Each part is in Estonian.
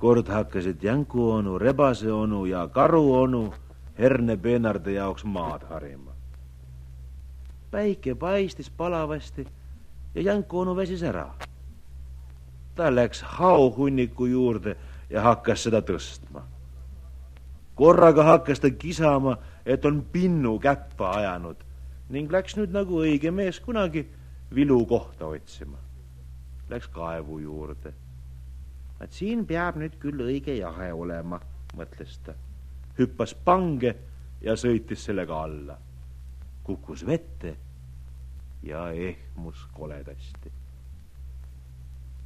kord hakkasid Jänku onu, Rebase onu ja Karu onu hernepeenarde jaoks maad harima. päike paistis palavasti ja Jänku onu väsis ära. ta läks haohunniku juurde ja hakkas seda tõstma. korraga hakkas ta kisama, et on pinnu käppa ajanud ning läks nüüd nagu õige mees kunagi vilu kohta otsima. Läks kaevu juurde. Et siin peab nüüd küll õige jahe olema, mõtles ta. hüppas pange ja sõitis sellega alla. kukkus vette ja ehmus koledasti.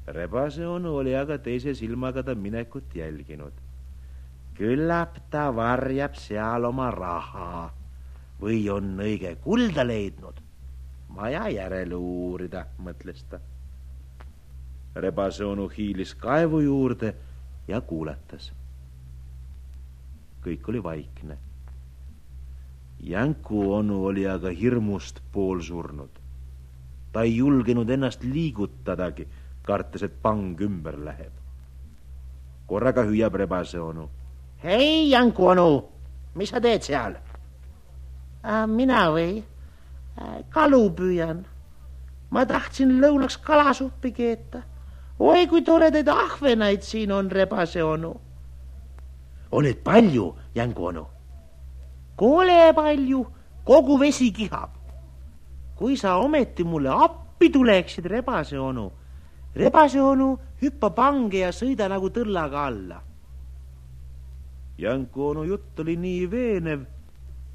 rebase onu oli aga teise silmaga ta minekut jälginud. küllap ta varjab seal oma raha või on õige kulda leidnud. vaja järele uurida, mõtles ta. Rebase onu hiilis kaevu juurde ja kuuletas. kõik oli vaikne. Jänku onu oli aga hirmust poolsurnud. ta ei julgenud ennast liigutadagi, kartes, et pang ümber läheb. korraga hüüab rebase onu. hei, Jänku onu, mis sa teed seal? mina või? kalu püüan. ma tahtsin lõunaks kalasuppi keeta. Oi, kui toredaid ahvenaid siin on, rebase onu. on neid palju, Jängu onu? kole palju, kogu vesi kihab. kui sa ometi mulle appi tuleksid, rebase onu, rebase onu, hüppa pange ja sõida nagu tõllaga alla. Jänku onu jutt oli nii veenev,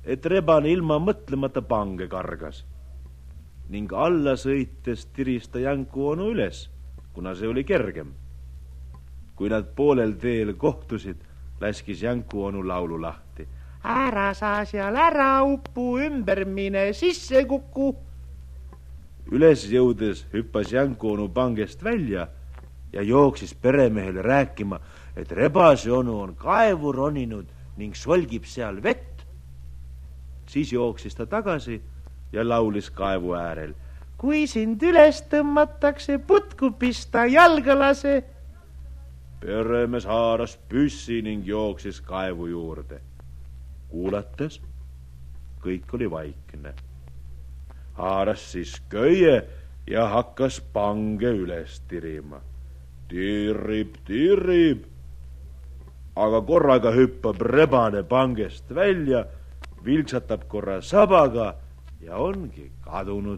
et rebane ilma mõtlemata pange kargas ning alla sõites tiris ta Jänku onu üles, kuna see oli kergem. kui nad poolel teel kohtusid, laskis Jänku onu laulu lahti ära sa seal ära upu, ümber mine, sisse kuku. üles jõudes hüppas Janku onu pangest välja ja jooksis peremehele rääkima, et rebase onu on kaevu roninud ning solgib seal vett. siis jooksis ta tagasi ja laulis kaevu äärel. kui sind üles tõmmatakse, putku pista, jalga lase. peremees haaras püssi ning jooksis kaevu juurde kuulates kõik oli vaikne. haaras siis köie ja hakkas pange üles tirima. tirib, tirib. aga korraga hüppab rebane pangest välja, vilksatab korra sabaga ja ongi kadunud.